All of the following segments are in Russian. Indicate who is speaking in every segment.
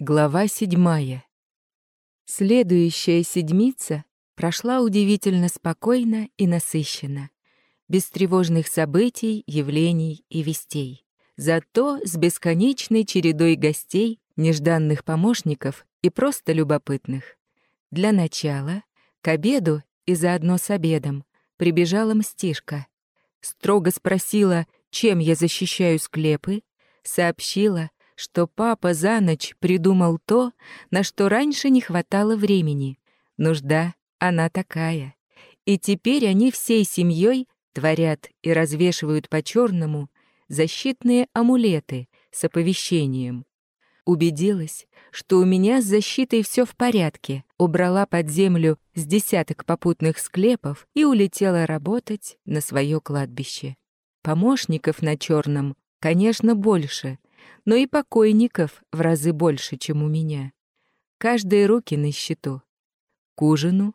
Speaker 1: Глава седьмая. Следующая седмица прошла удивительно спокойно и насыщенно, без тревожных событий, явлений и вестей. Зато с бесконечной чередой гостей, нежданных помощников и просто любопытных. Для начала, к обеду и заодно с обедом, прибежала мстишка. Строго спросила, чем я защищаю склепы, сообщила, что папа за ночь придумал то, на что раньше не хватало времени. Нужда, она такая. И теперь они всей семьей творят и развешивают по черному защитные амулеты с оповещением. Убедилась, что у меня с защитой все в порядке, убрала под землю с десяток попутных склепов и улетела работать на свое кладбище. Помощников на черном, конечно, больше, но и покойников в разы больше, чем у меня. Каждые руки на счету. К ужину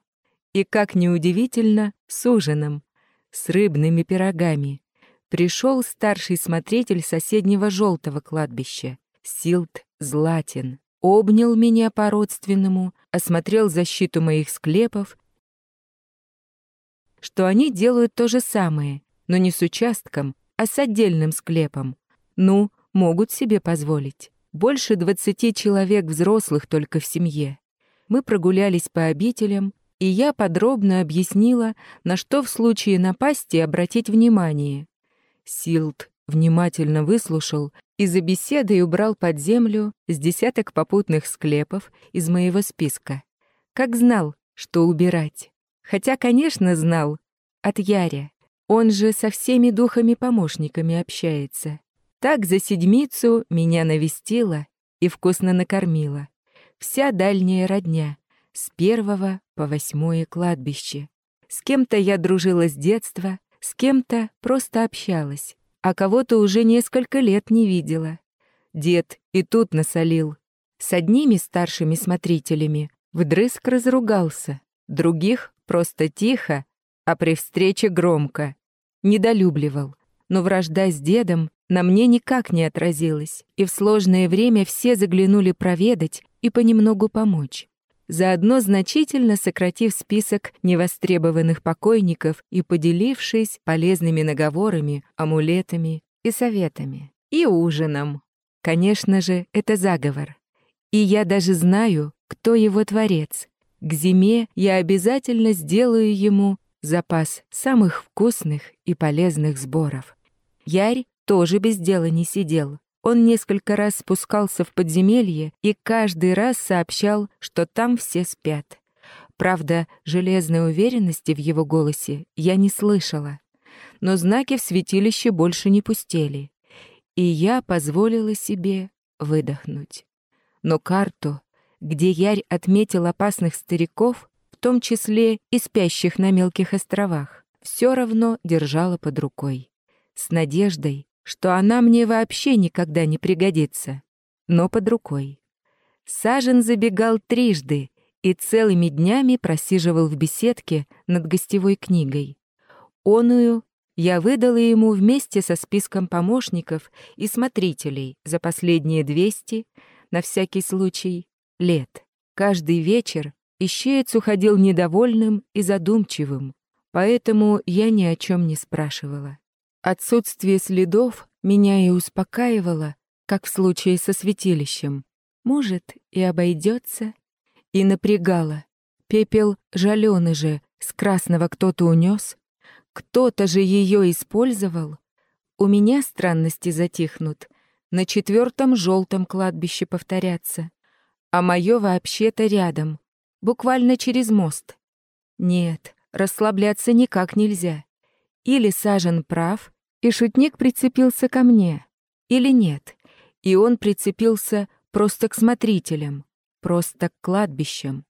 Speaker 1: и, как неудивительно, с ужином, с рыбными пирогами. Пришел старший смотритель соседнего желтого кладбища, Силт Златин, обнял меня по-родственному, осмотрел защиту моих склепов, что они делают то же самое, но не с участком, а с отдельным склепом. Ну, могут себе позволить. Больше двадцати человек взрослых только в семье. Мы прогулялись по обителям, и я подробно объяснила, на что в случае напасти обратить внимание. Силт внимательно выслушал и за беседой убрал под землю с десяток попутных склепов из моего списка. Как знал, что убирать. Хотя, конечно, знал. От Яря. Он же со всеми духами-помощниками общается. Так за седмицу меня навестила и вкусно накормила. Вся дальняя родня, с первого по восьмое кладбище. С кем-то я дружила с детства, с кем-то просто общалась, а кого-то уже несколько лет не видела. Дед и тут насолил. С одними старшими смотрителями вдрызг разругался, других просто тихо, а при встрече громко. Недолюбливал, но вражда с дедом на мне никак не отразилось, и в сложное время все заглянули проведать и понемногу помочь, заодно значительно сократив список невостребованных покойников и поделившись полезными наговорами, амулетами и советами. И ужином. Конечно же, это заговор. И я даже знаю, кто его творец. К зиме я обязательно сделаю ему запас самых вкусных и полезных сборов. Ярь тоже без дела не сидел. Он несколько раз спускался в подземелье и каждый раз сообщал, что там все спят. Правда, железной уверенности в его голосе я не слышала. Но знаки в святилище больше не пустели. И я позволила себе выдохнуть. Но карту, где Ярь отметил опасных стариков, в том числе и спящих на мелких островах, все равно держала под рукой. С надеждой, что она мне вообще никогда не пригодится, но под рукой. Сажен забегал трижды и целыми днями просиживал в беседке над гостевой книгой. Оную я выдала ему вместе со списком помощников и смотрителей за последние 200, на всякий случай, лет. Каждый вечер ищеец уходил недовольным и задумчивым, поэтому я ни о чем не спрашивала. Отсутствие следов меня и успокаивало, как в случае со святилищем. Может, и обойдется. И напрягало. Пепел жаленый же, с красного кто-то унес. Кто-то же ее использовал. У меня странности затихнут. На четвертом желтом кладбище повторятся. А мое вообще-то рядом. Буквально через мост. Нет, расслабляться никак нельзя. Или Сажен прав, и шутник прицепился ко мне. Или нет, и он прицепился просто к смотрителям, просто к кладбищам.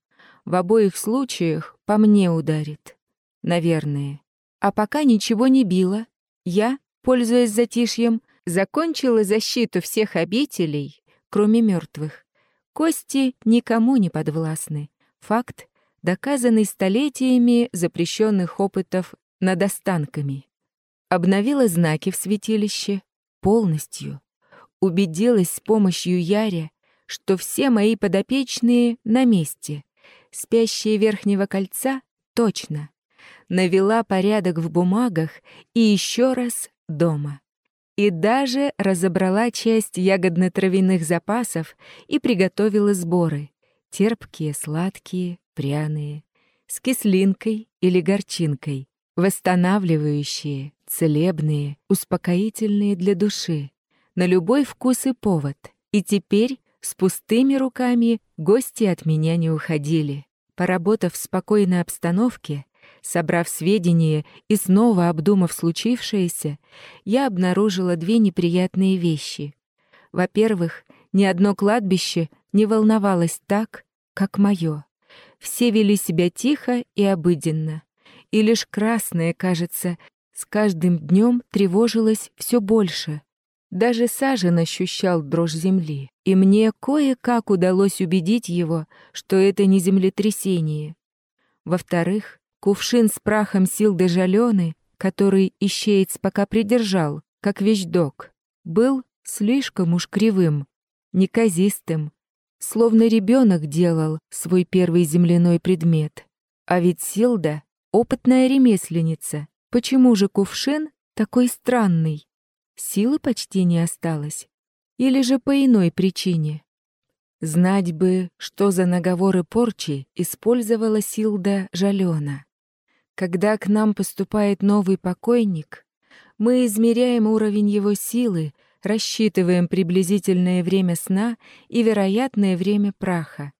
Speaker 1: В обоих случаях по мне ударит. Наверное. А пока ничего не било, я, пользуясь затишьем, закончила защиту всех обителей, кроме мертвых. Кости никому не подвластны. Факт, доказанный столетиями запрещенных опытов над останками. Обновила знаки в святилище полностью. Убедилась с помощью Яре, что все мои подопечные на месте. Спящие верхнего кольца — точно. Навела порядок в бумагах и еще раз дома. И даже разобрала часть ягодно-травяных запасов и приготовила сборы. Терпкие, сладкие, пряные, с кислинкой или горчинкой, восстанавливающие, целебные, успокоительные для души, на любой вкус и повод. И теперь с пустыми руками гости от меня не уходили. Поработав в спокойной обстановке, собрав сведения и снова обдумав случившееся, я обнаружила две неприятные вещи. Во-первых, ни одно кладбище не волновалось так, как мое. Все вели себя тихо и обыденно. И лишь красное, кажется, с каждым днем тревожилось все больше. Даже Сажен ощущал дрожь земли, и мне кое-как удалось убедить его, что это не землетрясение. Во-вторых, кувшин с прахом сил Дежалены, который ищеец пока придержал, как вещдок, был слишком уж кривым, неказистым, словно ребенок делал свой первый земляной предмет. А ведь Силда — опытная ремесленница, Почему же кувшин такой странный? Силы почти не осталось. Или же по иной причине? Знать бы, что за наговоры порчи использовала Силда Жалена. Когда к нам поступает новый покойник, мы измеряем уровень его силы, рассчитываем приблизительное время сна и вероятное время праха.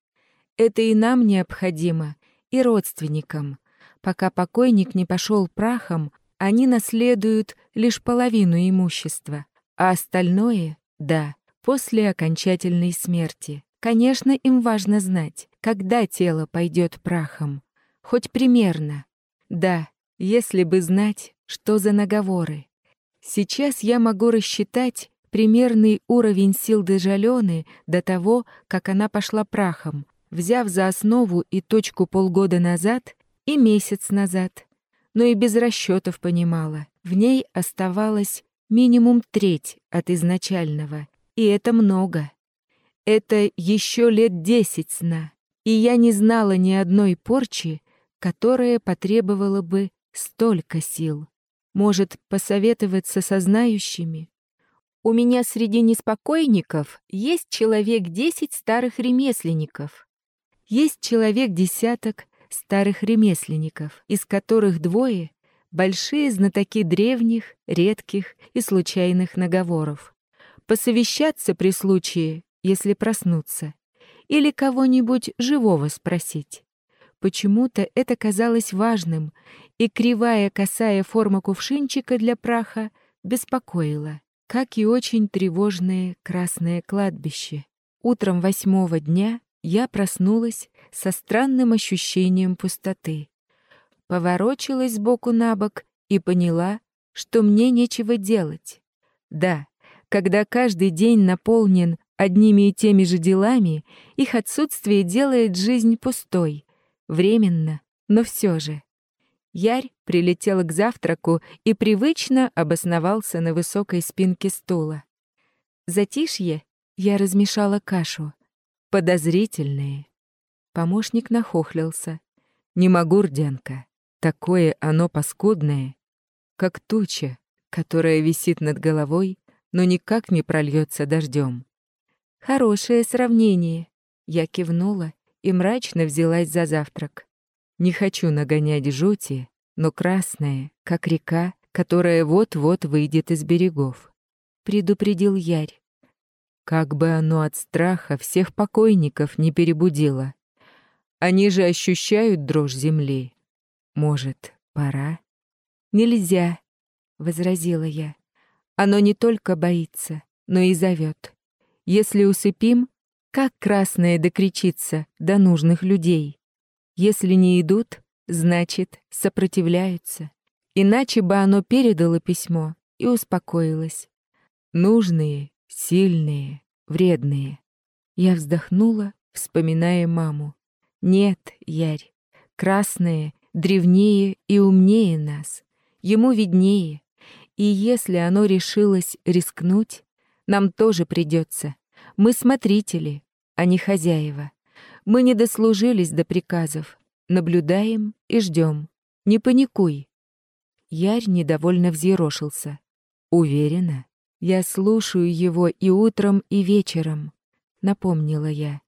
Speaker 1: Это и нам необходимо, и родственникам, Пока покойник не пошел прахом, они наследуют лишь половину имущества, а остальное — да, после окончательной смерти. Конечно, им важно знать, когда тело пойдет прахом. Хоть примерно. Да, если бы знать, что за наговоры. Сейчас я могу рассчитать примерный уровень сил Дежалены до того, как она пошла прахом, взяв за основу и точку полгода назад и месяц назад. Но и без расчетов понимала. В ней оставалось минимум треть от изначального. И это много. Это еще лет десять сна. И я не знала ни одной порчи, которая потребовала бы столько сил. Может, посоветоваться со знающими? У меня среди неспокойников есть человек десять старых ремесленников. Есть человек десяток старых ремесленников, из которых двое — большие знатоки древних, редких и случайных наговоров. Посовещаться при случае, если проснуться, или кого-нибудь живого спросить. Почему-то это казалось важным, и кривая косая форма кувшинчика для праха беспокоила, как и очень тревожное красное кладбище. Утром восьмого дня я проснулась со странным ощущением пустоты. Поворочилась сбоку на бок и поняла, что мне нечего делать. Да, когда каждый день наполнен одними и теми же делами, их отсутствие делает жизнь пустой. Временно, но все же. Ярь прилетел к завтраку и привычно обосновался на высокой спинке стула. Затишье я размешала кашу. Подозрительные. Помощник нахохлился. «Не могу, Рдянка. Такое оно паскудное, как туча, которая висит над головой, но никак не прольется дождем. «Хорошее сравнение», — я кивнула и мрачно взялась за завтрак. «Не хочу нагонять жути, но красная, как река, которая вот-вот выйдет из берегов», — предупредил Ярь. Как бы оно от страха всех покойников не перебудило. Они же ощущают дрожь земли. Может, пора? Нельзя, — возразила я. Оно не только боится, но и зовет. Если усыпим, как красное докричится до нужных людей? Если не идут, значит, сопротивляются. Иначе бы оно передало письмо и успокоилось. Нужные сильные, вредные. Я вздохнула, вспоминая маму. Нет, Ярь, красные, древнее и умнее нас. Ему виднее. И если оно решилось рискнуть, нам тоже придется. Мы смотрители, а не хозяева. Мы не дослужились до приказов. Наблюдаем и ждем. Не паникуй. Ярь недовольно взъерошился. Уверена, я слушаю его и утром, и вечером, напомнила я.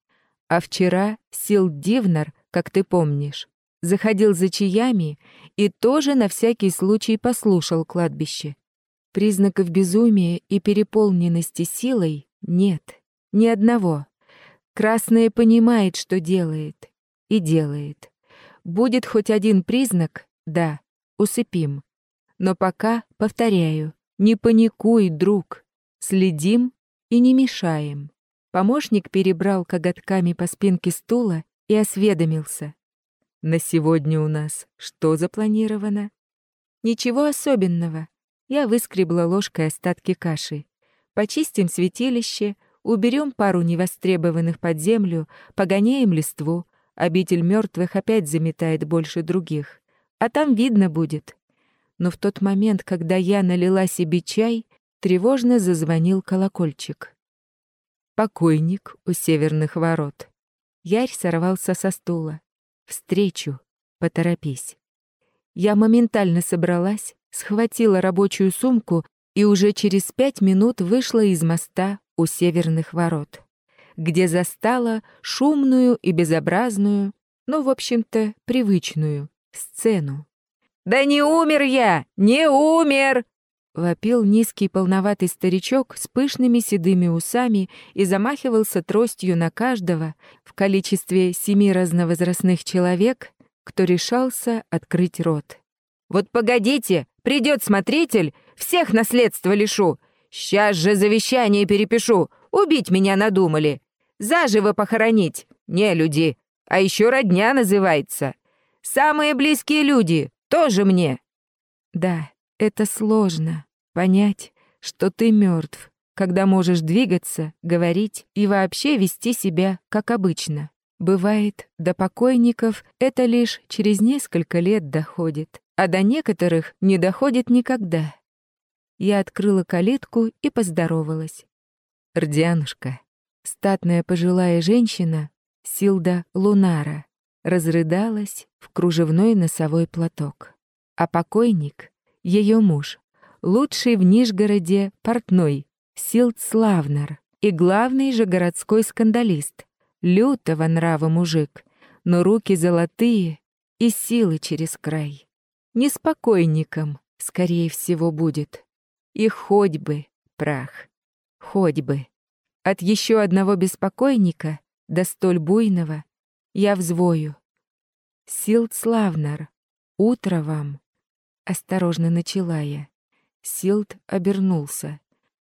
Speaker 1: А вчера Сил Дивнар, как ты помнишь, заходил за чаями и тоже на всякий случай послушал кладбище. Признаков безумия и переполненности силой нет, ни одного. Красное понимает, что делает, и делает. Будет хоть один признак, да, усыпим. Но пока, повторяю, не паникуй, друг. Следим и не мешаем. Помощник перебрал коготками по спинке стула и осведомился. На сегодня у нас что запланировано? Ничего особенного. Я выскребла ложкой остатки каши. Почистим святилище, уберем пару невостребованных под землю, погоняем листву. Обитель мертвых опять заметает больше других. А там видно будет. Но в тот момент, когда я налила себе чай, тревожно зазвонил колокольчик. Покойник у северных ворот. Ярь сорвался со стула. Встречу. Поторопись. Я моментально собралась, схватила рабочую сумку и уже через пять минут вышла из моста у северных ворот, где застала шумную и безобразную, но, в общем-то, привычную сцену. «Да не умер я! Не умер!» Вопил низкий полноватый старичок с пышными седыми усами и замахивался тростью на каждого в количестве семи разновозрастных человек, кто решался открыть рот. «Вот погодите, придет смотритель, всех наследства лишу. Сейчас же завещание перепишу, убить меня надумали. Заживо похоронить, не люди, а еще родня называется. Самые близкие люди, тоже мне». «Да, это сложно. Понять, что ты мертв, когда можешь двигаться, говорить и вообще вести себя, как обычно. Бывает, до покойников это лишь через несколько лет доходит, а до некоторых не доходит никогда. Я открыла калитку и поздоровалась. «Рдянушка, статная пожилая женщина, Силда Лунара, разрыдалась в кружевной носовой платок. А покойник ее муж, лучший в Нижгороде портной, Силд Славнар, и главный же городской скандалист, лютого нрава мужик, но руки золотые и силы через край. Неспокойником, скорее всего, будет. И хоть бы, прах, хоть бы. От еще одного беспокойника до столь буйного я взвою. Силд Славнар, утро вам. Осторожно начала я. Силд обернулся.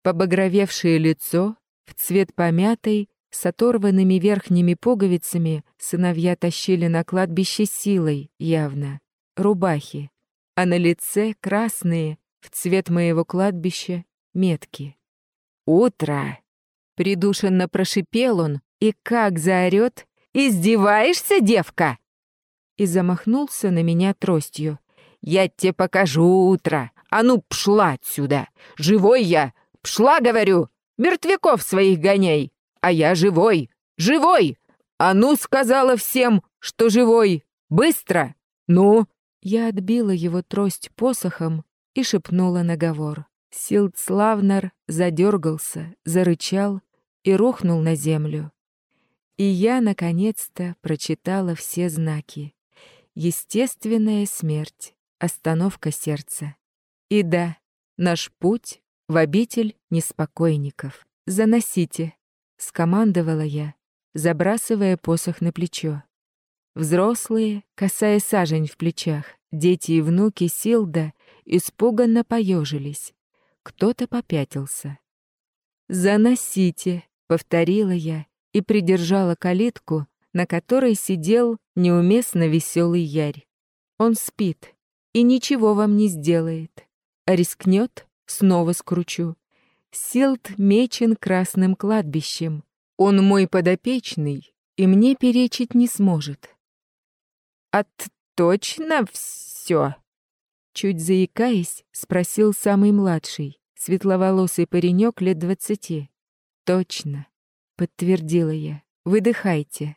Speaker 1: Побагровевшее лицо, в цвет помятой, с оторванными верхними пуговицами, сыновья тащили на кладбище силой, явно, рубахи, а на лице красные, в цвет моего кладбища, метки. «Утро!» — придушенно прошипел он, и как заорёт «Издеваешься, девка?» И замахнулся на меня тростью. «Я тебе покажу утро! А ну, пшла отсюда! Живой я! Пшла, говорю! Мертвяков своих гоняй! А я живой! Живой! А ну, сказала всем, что живой! Быстро! Ну!» Я отбила его трость посохом и шепнула наговор. Силд Славнар задергался, зарычал и рухнул на землю. И я, наконец-то, прочитала все знаки. Естественная смерть, остановка сердца. И да, наш путь в обитель неспокойников. Заносите, скомандовала я, забрасывая посох на плечо. Взрослые, касая сажень в плечах, дети и внуки Силда испуганно поежились. Кто-то попятился. «Заносите», — повторила я и придержала калитку, на которой сидел неуместно веселый Ярь. Он спит и ничего вам не сделает. Рискнет, снова скручу. Силт мечен красным кладбищем. Он мой подопечный, и мне перечить не сможет. От точно все? Чуть заикаясь, спросил самый младший, светловолосый паренек лет двадцати. Точно, подтвердила я. выдыхайте».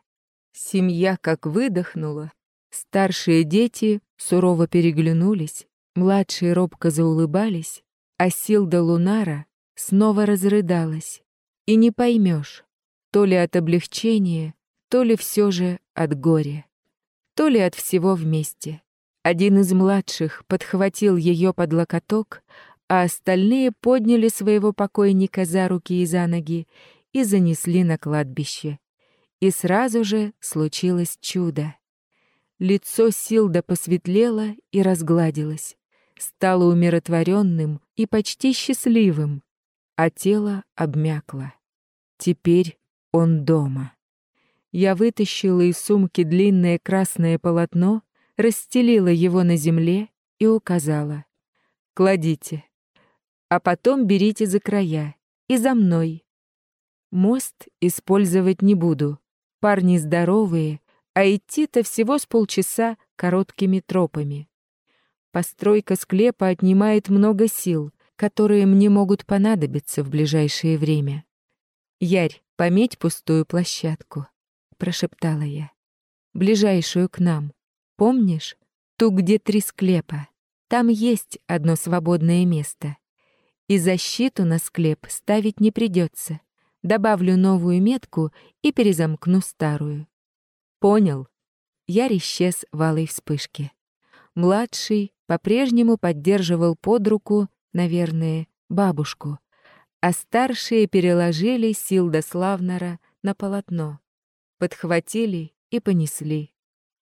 Speaker 1: Семья как выдохнула. Старшие дети сурово переглянулись, младшие робко заулыбались, а Силда Лунара снова разрыдалась. И не поймешь, то ли от облегчения, то ли все же от горя, то ли от всего вместе. Один из младших подхватил ее под локоток, а остальные подняли своего покойника за руки и за ноги и занесли на кладбище. И сразу же случилось чудо. Лицо Силда посветлело и разгладилось, стало умиротворенным и почти счастливым, а тело обмякло. Теперь он дома. Я вытащила из сумки длинное красное полотно, расстелила его на земле и указала. «Кладите. А потом берите за края. И за мной. Мост использовать не буду. Парни здоровые, а идти-то всего с полчаса короткими тропами. Постройка склепа отнимает много сил, которые мне могут понадобиться в ближайшее время. Ярь, пометь пустую площадку, прошептала я. Ближайшую к нам. Помнишь? Ту, где три склепа. Там есть одно свободное место. И защиту на склеп ставить не придется добавлю новую метку и перезамкну старую. Понял. Я исчез в алой вспышке. Младший по-прежнему поддерживал под руку, наверное, бабушку, а старшие переложили Силда Славнера на полотно, подхватили и понесли.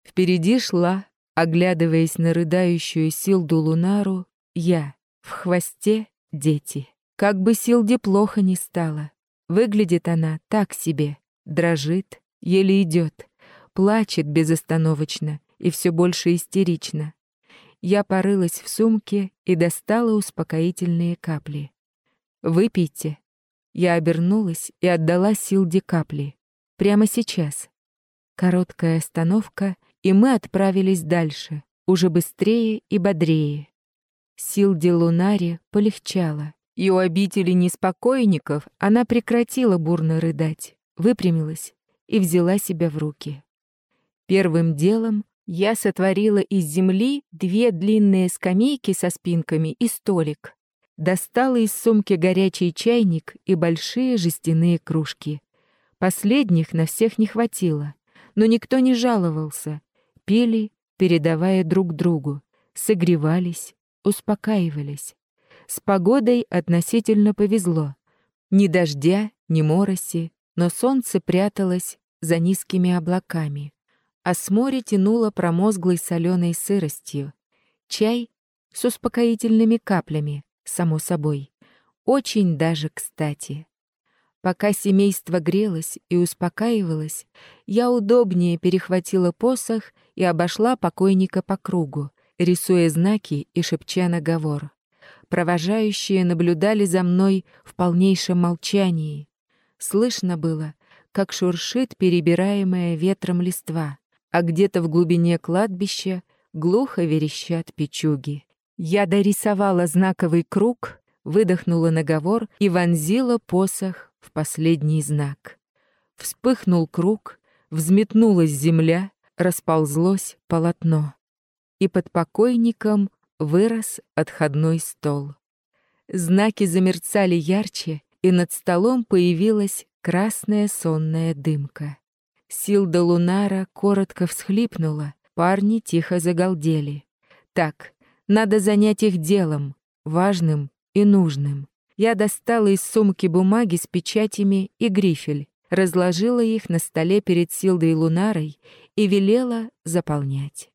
Speaker 1: Впереди шла, оглядываясь на рыдающую Силду Лунару, я, в хвосте дети. Как бы Силде плохо не стало, Выглядит она так себе, дрожит, еле идет, плачет безостановочно и все больше истерично. Я порылась в сумке и достала успокоительные капли. «Выпейте». Я обернулась и отдала Силде капли. Прямо сейчас. Короткая остановка, и мы отправились дальше, уже быстрее и бодрее. Силде Лунари полегчало и у обители неспокойников она прекратила бурно рыдать, выпрямилась и взяла себя в руки. Первым делом я сотворила из земли две длинные скамейки со спинками и столик. Достала из сумки горячий чайник и большие жестяные кружки. Последних на всех не хватило, но никто не жаловался. Пили, передавая друг другу, согревались, успокаивались. С погодой относительно повезло. Ни дождя, ни мороси, но солнце пряталось за низкими облаками, а с моря тянуло промозглой соленой сыростью. Чай с успокоительными каплями, само собой. Очень даже кстати. Пока семейство грелось и успокаивалось, я удобнее перехватила посох и обошла покойника по кругу, рисуя знаки и шепча наговор. Провожающие наблюдали за мной в полнейшем молчании. Слышно было, как шуршит перебираемая ветром листва, а где-то в глубине кладбища глухо верещат печуги. Я дорисовала знаковый круг, выдохнула наговор и вонзила посох в последний знак. Вспыхнул круг, взметнулась земля, расползлось полотно. И под покойником вырос отходной стол. Знаки замерцали ярче, и над столом появилась красная сонная дымка. Силда Лунара коротко всхлипнула, парни тихо загалдели. Так, надо занять их делом, важным и нужным. Я достала из сумки бумаги с печатями и грифель, разложила их на столе перед Силдой Лунарой и велела заполнять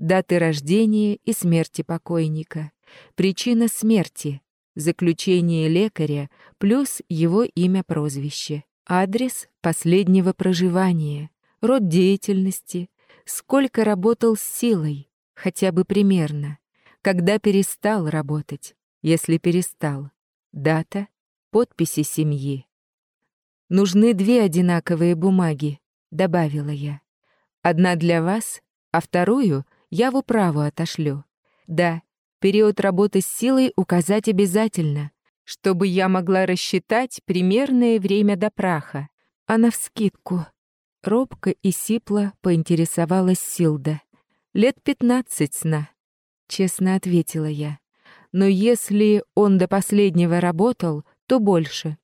Speaker 1: даты рождения и смерти покойника, причина смерти, заключение лекаря плюс его имя-прозвище, адрес последнего проживания, род деятельности, сколько работал с силой, хотя бы примерно, когда перестал работать, если перестал, дата, подписи семьи. «Нужны две одинаковые бумаги», — добавила я. «Одна для вас, а вторую я в управу отошлю. Да, период работы с силой указать обязательно, чтобы я могла рассчитать примерное время до праха. а навскидку. Робко и сипло поинтересовалась Силда. Лет пятнадцать сна, честно ответила я. Но если он до последнего работал, то больше.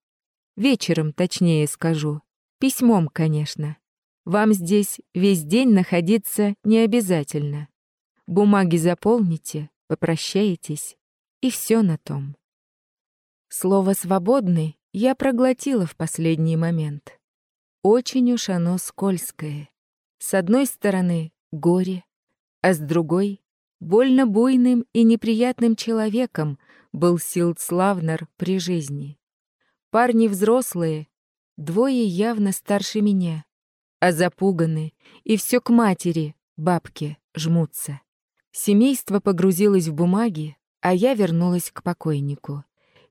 Speaker 1: Вечером, точнее скажу. Письмом, конечно. Вам здесь весь день находиться не обязательно. Бумаги заполните, попрощаетесь, и все на том. Слово «свободный» я проглотила в последний момент. Очень уж оно скользкое. С одной стороны — горе, а с другой — больно буйным и неприятным человеком был Силд Славнер при жизни. Парни взрослые, двое явно старше меня, а запуганы, и все к матери, бабке, жмутся. Семейство погрузилось в бумаги, а я вернулась к покойнику.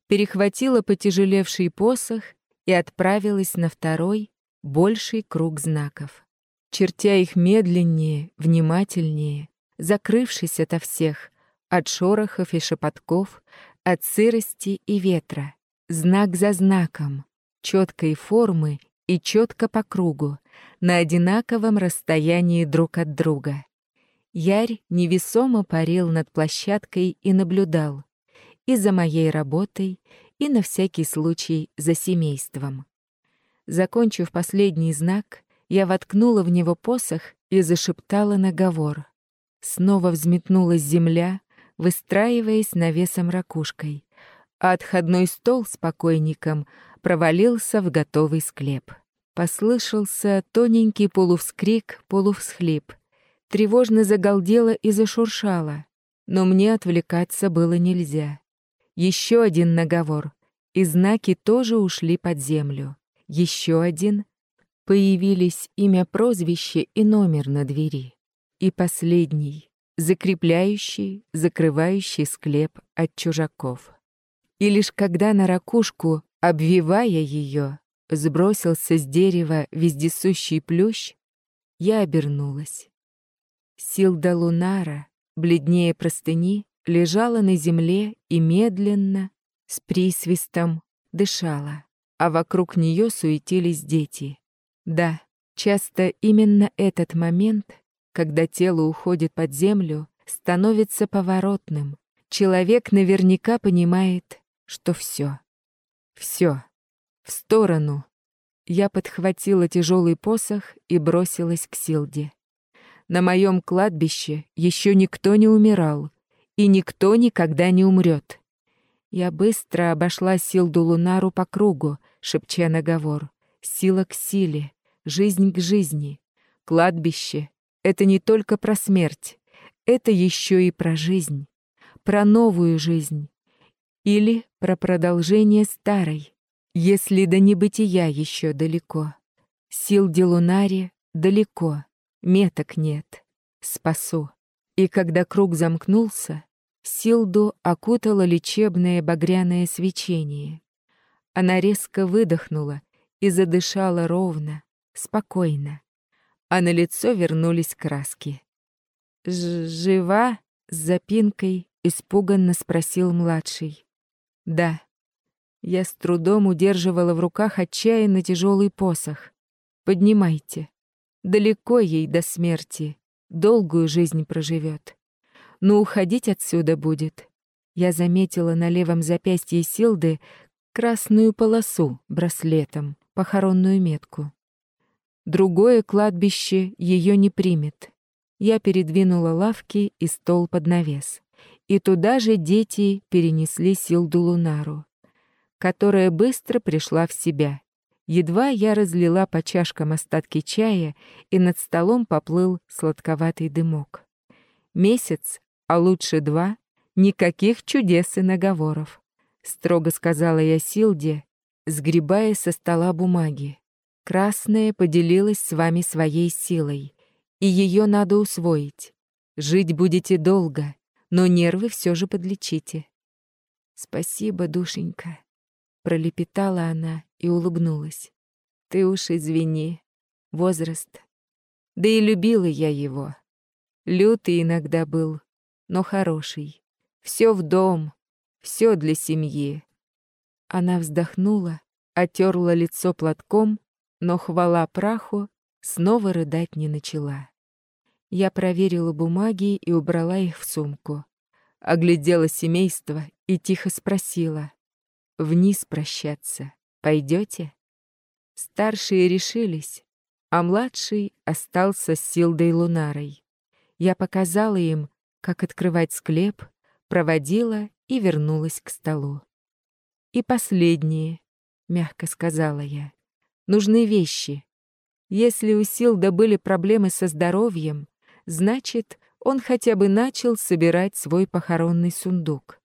Speaker 1: Перехватила потяжелевший посох и отправилась на второй, больший круг знаков. Чертя их медленнее, внимательнее, закрывшись ото всех, от шорохов и шепотков, от сырости и ветра, знак за знаком, четкой формы и четко по кругу, на одинаковом расстоянии друг от друга. Ярь невесомо парил над площадкой и наблюдал. И за моей работой, и на всякий случай за семейством. Закончив последний знак, я воткнула в него посох и зашептала наговор. Снова взметнулась земля, выстраиваясь навесом ракушкой, а отходной стол с покойником провалился в готовый склеп. Послышался тоненький полувскрик, полувсхлип — тревожно загалдела и зашуршала, но мне отвлекаться было нельзя. Еще один наговор, и знаки тоже ушли под землю. Еще один. Появились имя, прозвище и номер на двери. И последний, закрепляющий, закрывающий склеп от чужаков. И лишь когда на ракушку, обвивая ее, сбросился с дерева вездесущий плющ, я обернулась. Силда Лунара, бледнее простыни, лежала на земле и медленно, с присвистом, дышала, а вокруг нее суетились дети. Да, часто именно этот момент, когда тело уходит под землю, становится поворотным. Человек наверняка понимает, что все, все, в сторону. Я подхватила тяжелый посох и бросилась к Силде. На моем кладбище еще никто не умирал, и никто никогда не умрет. Я быстро обошла Силду Лунару по кругу, шепча наговор. Сила к силе, жизнь к жизни. Кладбище — это не только про смерть, это еще и про жизнь, про новую жизнь. Или про продолжение старой, если до небытия еще далеко. Сил Делунари далеко, меток нет. Спасу. И когда круг замкнулся, Силду окутало лечебное багряное свечение. Она резко выдохнула и задышала ровно, спокойно. А на лицо вернулись краски. Ж «Жива?» — с запинкой испуганно спросил младший. «Да». Я с трудом удерживала в руках отчаянно тяжелый посох. «Поднимайте». Далеко ей до смерти, долгую жизнь проживет. Но уходить отсюда будет. Я заметила на левом запястье Силды красную полосу браслетом, похоронную метку. Другое кладбище ее не примет. Я передвинула лавки и стол под навес. И туда же дети перенесли Силду Лунару, которая быстро пришла в себя Едва я разлила по чашкам остатки чая, и над столом поплыл сладковатый дымок. Месяц, а лучше два, никаких чудес и наговоров, строго сказала я Силде, сгребая со стола бумаги. Красная поделилась с вами своей силой, и ее надо усвоить. Жить будете долго, но нервы все же подлечите. Спасибо, душенька пролепетала она и улыбнулась. Ты уж извини. Возраст. Да и любила я его. Лютый иногда был, но хороший. Все в дом, все для семьи. Она вздохнула, отерла лицо платком, но хвала праху снова рыдать не начала. Я проверила бумаги и убрала их в сумку. Оглядела семейство и тихо спросила. «Вниз прощаться пойдете?» Старшие решились, а младший остался с Силдой Лунарой. Я показала им, как открывать склеп, проводила и вернулась к столу. «И последнее», — мягко сказала я, — «нужны вещи. Если у Силда были проблемы со здоровьем, значит, он хотя бы начал собирать свой похоронный сундук.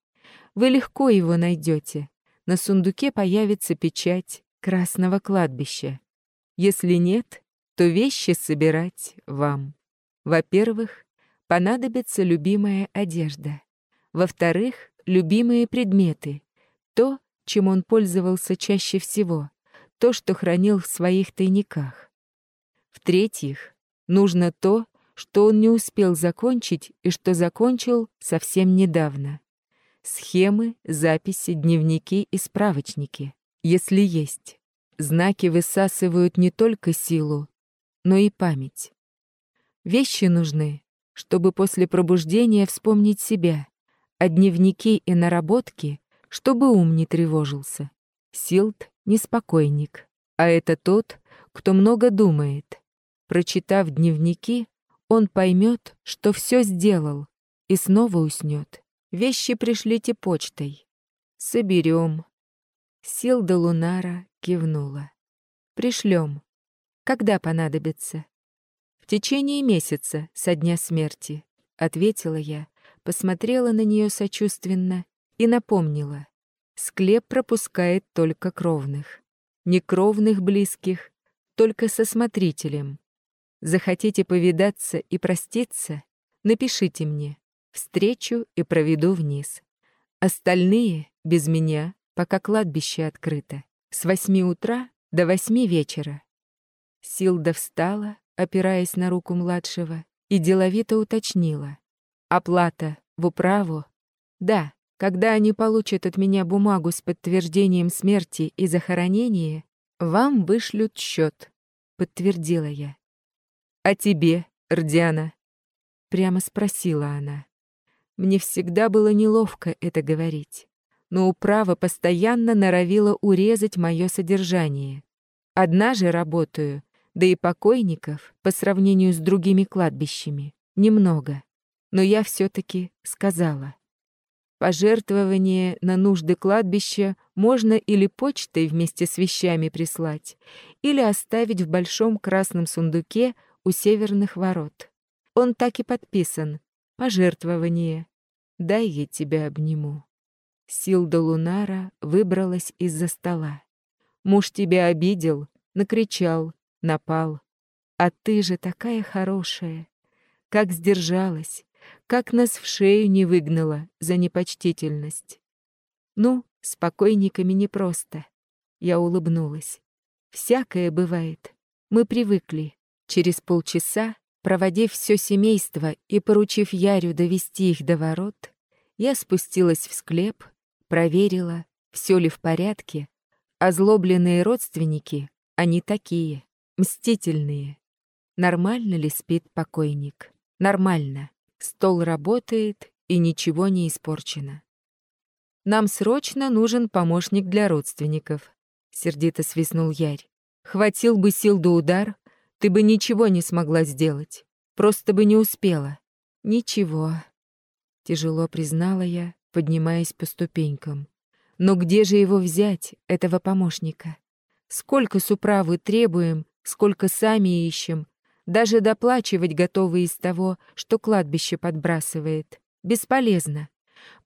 Speaker 1: Вы легко его найдете. На сундуке появится печать Красного кладбища. Если нет, то вещи собирать вам. Во-первых, понадобится любимая одежда. Во-вторых, любимые предметы. То, чем он пользовался чаще всего. То, что хранил в своих тайниках. В-третьих, нужно то, что он не успел закончить и что закончил совсем недавно. Схемы, записи, дневники и справочники, если есть. Знаки высасывают не только силу, но и память. Вещи нужны, чтобы после пробуждения вспомнить себя, а дневники и наработки, чтобы ум не тревожился. Силт — неспокойник, а это тот, кто много думает. Прочитав дневники, он поймет, что все сделал, и снова уснет. Вещи пришлите почтой. Соберем. Силда Лунара кивнула. Пришлем. Когда понадобится? В течение месяца со дня смерти, ответила я, посмотрела на нее сочувственно и напомнила. Склеп пропускает только кровных. Не кровных близких, только со смотрителем. Захотите повидаться и проститься? Напишите мне. Встречу и проведу вниз. Остальные без меня, пока кладбище открыто. С восьми утра до восьми вечера. Силда встала, опираясь на руку младшего, и деловито уточнила. Оплата в управу? Да, когда они получат от меня бумагу с подтверждением смерти и захоронения, вам вышлют счет, подтвердила я. «А тебе, Рдиана?» Прямо спросила она. Мне всегда было неловко это говорить, но управа постоянно норовила урезать мое содержание. Одна же работаю, да и покойников, по сравнению с другими кладбищами, немного. Но я все таки сказала. Пожертвование на нужды кладбища можно или почтой вместе с вещами прислать, или оставить в большом красном сундуке у северных ворот. Он так и подписан. Пожертвование. Дай я тебя обниму. Силда Лунара выбралась из-за стола. Муж тебя обидел, накричал, напал. А ты же такая хорошая. Как сдержалась, как нас в шею не выгнала за непочтительность. Ну, с покойниками непросто. Я улыбнулась. Всякое бывает. Мы привыкли. Через полчаса, проводив все семейство и поручив Ярю довести их до ворот, я спустилась в склеп, проверила, все ли в порядке. Озлобленные родственники, они такие, мстительные. Нормально ли спит покойник? Нормально. Стол работает, и ничего не испорчено. «Нам срочно нужен помощник для родственников», — сердито свистнул Ярь. «Хватил бы сил до удар, ты бы ничего не смогла сделать. Просто бы не успела. Ничего. Тяжело признала я, поднимаясь по ступенькам. Но где же его взять, этого помощника? Сколько суправы требуем, сколько сами ищем. Даже доплачивать готовы из того, что кладбище подбрасывает. Бесполезно.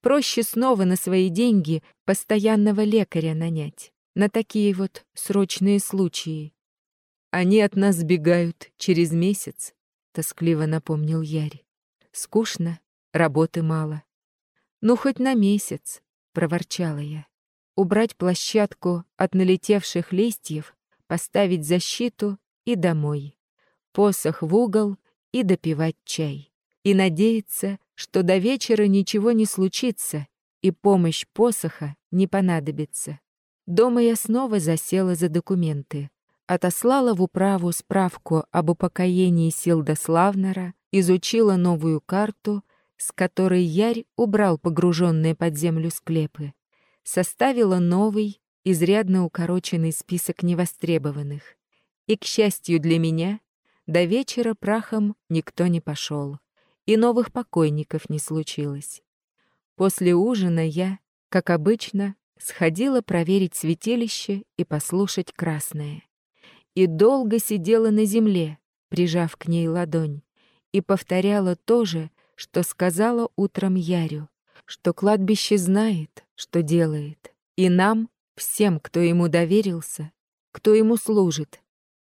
Speaker 1: Проще снова на свои деньги постоянного лекаря нанять. На такие вот срочные случаи. Они от нас сбегают через месяц, тоскливо напомнил Ярь. Скучно, работы мало. Ну, хоть на месяц, проворчала я. Убрать площадку от налетевших листьев, поставить защиту и домой. Посох в угол и допивать чай. И надеяться, что до вечера ничего не случится и помощь посоха не понадобится. Дома я снова засела за документы отослала в управу справку об упокоении Силда Славнера, изучила новую карту, с которой Ярь убрал погруженные под землю склепы, составила новый, изрядно укороченный список невостребованных. И, к счастью для меня, до вечера прахом никто не пошел, и новых покойников не случилось. После ужина я, как обычно, сходила проверить святилище и послушать красное. И долго сидела на земле, прижав к ней ладонь, и повторяла то же, что сказала утром Ярю, что кладбище знает, что делает, и нам, всем, кто ему доверился, кто ему служит,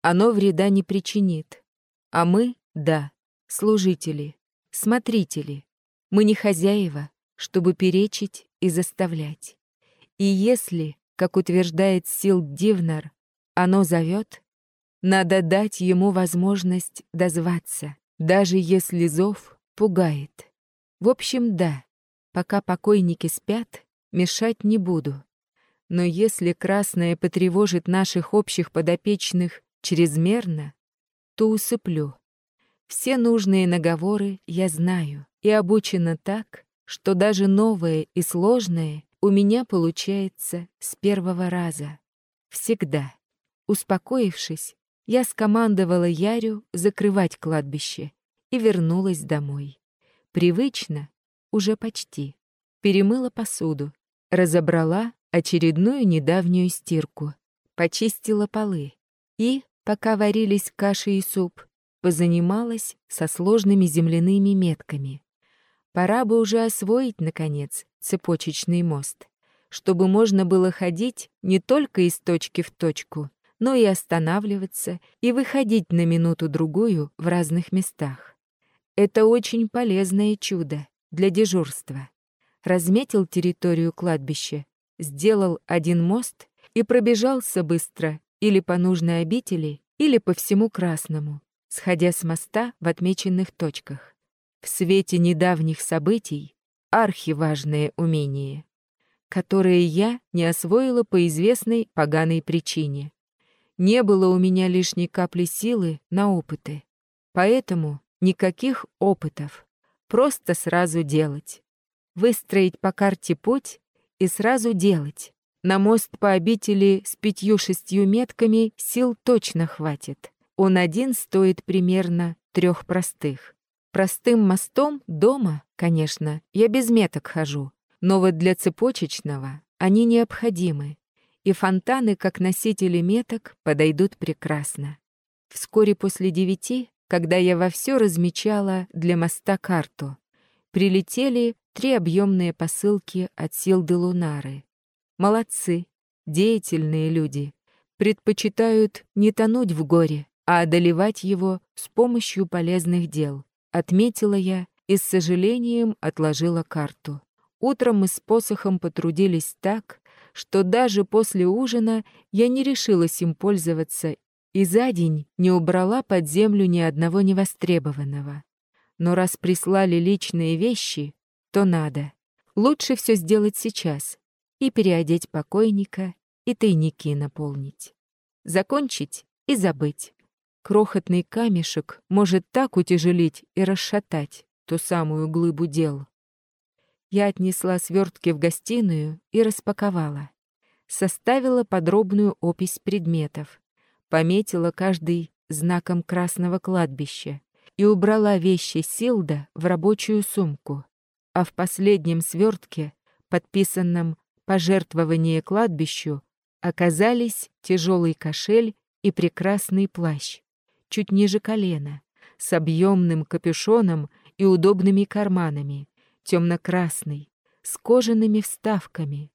Speaker 1: оно вреда не причинит. А мы, да, служители, смотрители, мы не хозяева, чтобы перечить и заставлять. И если, как утверждает Сил Дивнар, оно зовет, надо дать ему возможность дозваться, даже если зов пугает. В общем, да, пока покойники спят, мешать не буду. Но если красное потревожит наших общих подопечных чрезмерно, то усыплю. Все нужные наговоры я знаю и обучена так, что даже новое и сложное у меня получается с первого раза. Всегда. Успокоившись, я скомандовала Ярю закрывать кладбище и вернулась домой. Привычно, уже почти. Перемыла посуду, разобрала очередную недавнюю стирку, почистила полы и, пока варились каши и суп, позанималась со сложными земляными метками. Пора бы уже освоить, наконец, цепочечный мост, чтобы можно было ходить не только из точки в точку, но и останавливаться и выходить на минуту-другую в разных местах. Это очень полезное чудо для дежурства. Разметил территорию кладбища, сделал один мост и пробежался быстро или по нужной обители, или по всему Красному, сходя с моста в отмеченных точках. В свете недавних событий архиважное умение, которое я не освоила по известной поганой причине. Не было у меня лишней капли силы на опыты, поэтому никаких опытов, просто сразу делать. Выстроить по карте путь и сразу делать. На мост по обители с пятью-шестью метками сил точно хватит. Он один стоит примерно трех простых. Простым мостом дома, конечно, я без меток хожу, но вот для цепочечного они необходимы, и фонтаны, как носители меток, подойдут прекрасно. Вскоре после девяти, когда я вовсю размечала для моста карту, прилетели три объемные посылки от сил де Лунары. Молодцы, деятельные люди, предпочитают не тонуть в горе, а одолевать его с помощью полезных дел. Отметила я и с сожалением отложила карту. Утром мы с посохом потрудились так, что даже после ужина я не решилась им пользоваться и за день не убрала под землю ни одного невостребованного. Но раз прислали личные вещи, то надо. Лучше все сделать сейчас и переодеть покойника, и тайники наполнить. Закончить и забыть. Крохотный камешек может так утяжелить и расшатать ту самую глыбу дел. Я отнесла свертки в гостиную и распаковала. Составила подробную опись предметов, пометила каждый знаком красного кладбища и убрала вещи Силда в рабочую сумку. А в последнем свертке, подписанном «Пожертвование кладбищу», оказались тяжелый кошель и прекрасный плащ чуть ниже колена, с объемным капюшоном и удобными карманами, темно-красный, с кожаными вставками.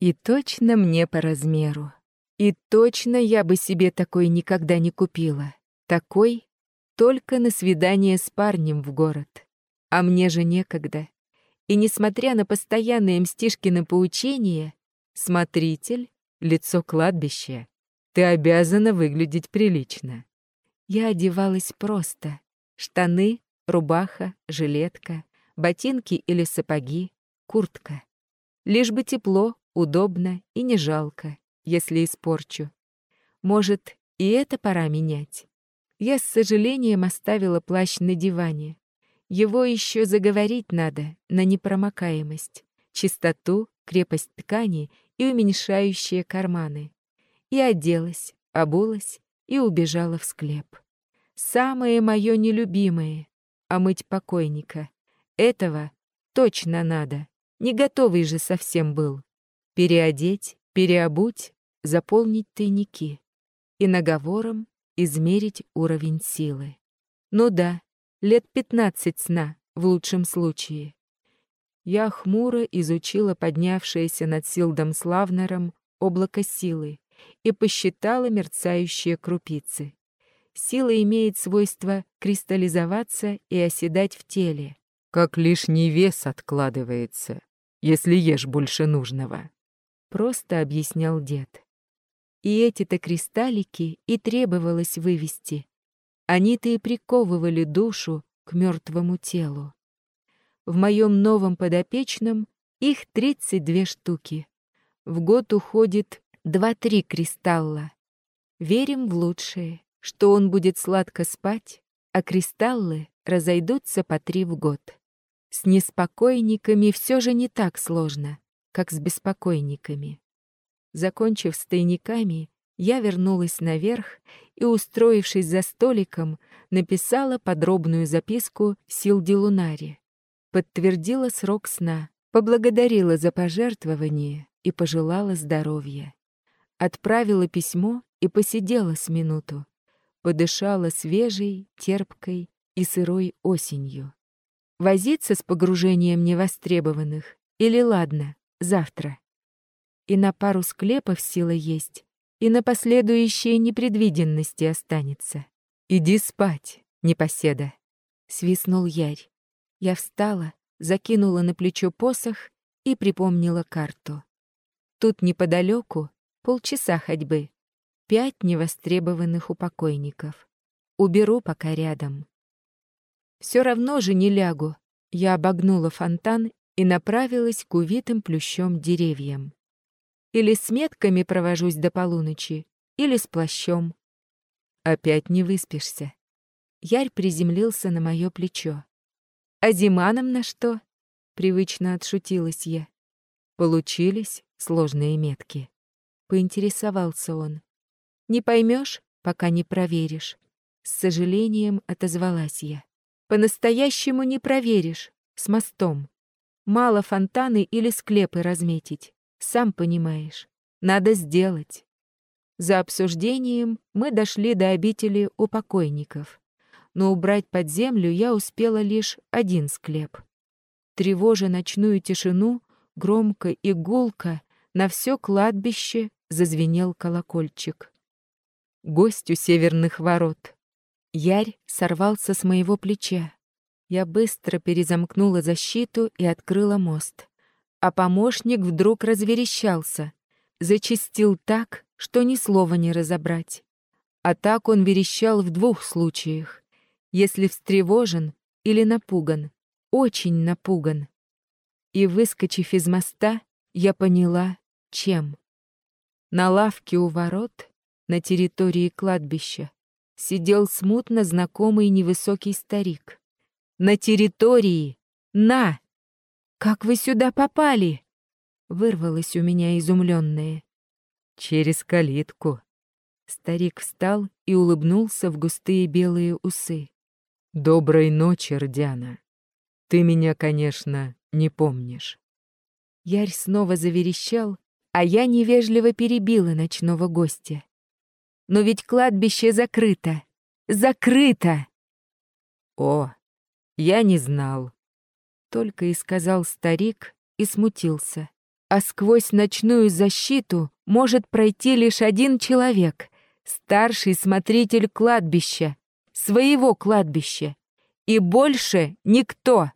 Speaker 1: И точно мне по размеру. И точно я бы себе такой никогда не купила. Такой только на свидание с парнем в город. А мне же некогда. И несмотря на постоянные мстишкины поучения, смотритель — лицо кладбища. Ты обязана выглядеть прилично. Я одевалась просто. Штаны, рубаха, жилетка, ботинки или сапоги, куртка. Лишь бы тепло, удобно и не жалко, если испорчу. Может, И это пора менять. Я с сожалением оставила плащ на диване. Его еще заговорить надо на непромокаемость, чистоту, крепость ткани и уменьшающие карманы. И оделась, обулась и убежала в склеп. Самое мое нелюбимое — омыть покойника. Этого точно надо. Не готовый же совсем был. Переодеть, переобуть, заполнить тайники. И наговором измерить уровень силы. Ну да, лет пятнадцать сна, в лучшем случае. Я хмуро изучила поднявшееся над Силдом Славнером облако силы и посчитала мерцающие крупицы. Сила имеет свойство кристаллизоваться и оседать в теле.
Speaker 2: Как лишний вес откладывается, если ешь больше нужного.
Speaker 1: Просто объяснял дед. И эти-то кристаллики и требовалось вывести. Они-то и приковывали душу к мертвому телу. В моем новом подопечном их 32 штуки. В год уходит 2-3 кристалла. Верим в лучшее, что он будет сладко спать, а кристаллы разойдутся по три в год. С неспокойниками все же не так сложно, как с беспокойниками. Закончив с тайниками, я вернулась наверх и, устроившись за столиком, написала подробную записку Силди Лунари. Подтвердила срок сна, поблагодарила за пожертвование и пожелала здоровья. Отправила письмо и посидела с минуту. Подышала свежей, терпкой и сырой осенью. Возиться с погружением невостребованных или ладно, завтра и на пару склепов сила есть, и на последующие непредвиденности останется. Иди спать, непоседа, — свистнул Ярь. Я встала, закинула на плечо посох и припомнила карту. Тут неподалеку полчаса ходьбы, пять невостребованных у покойников. Уберу пока рядом. Все равно же не лягу. Я обогнула фонтан и направилась к увитым плющом деревьям. Или с метками провожусь до полуночи, или с плащом. Опять не выспишься. Ярь приземлился на мое плечо. А Зиманом на что? Привычно отшутилась я. Получились сложные метки. Поинтересовался он. Не поймешь, пока не проверишь. С сожалением отозвалась я. По-настоящему не проверишь. С мостом. Мало фонтаны или склепы разметить. Сам понимаешь, надо сделать. За обсуждением мы дошли до обители у покойников, но убрать под землю я успела лишь один склеп. Тревожа ночную тишину, громко и гулко на все кладбище зазвенел колокольчик. Гость у северных ворот. Ярь сорвался с моего плеча. Я быстро перезамкнула защиту и открыла мост а помощник вдруг разверещался, зачистил так, что ни слова не разобрать. А так он верещал в двух случаях, если встревожен или напуган, очень напуган. И, выскочив из моста, я поняла, чем. На лавке у ворот, на территории кладбища, сидел смутно знакомый невысокий старик. На территории! На! «Как вы сюда попали?» — вырвалось у меня изумленное.
Speaker 2: «Через калитку».
Speaker 1: Старик встал и улыбнулся в густые белые усы.
Speaker 2: «Доброй ночи, Рдяна. Ты меня, конечно, не помнишь».
Speaker 1: Ярь снова заверещал, а я невежливо перебила ночного гостя. «Но ведь кладбище закрыто! Закрыто!»
Speaker 2: «О, я не знал»,
Speaker 1: только и сказал старик и смутился. А сквозь ночную защиту может пройти лишь один человек, старший смотритель кладбища, своего кладбища. И больше никто.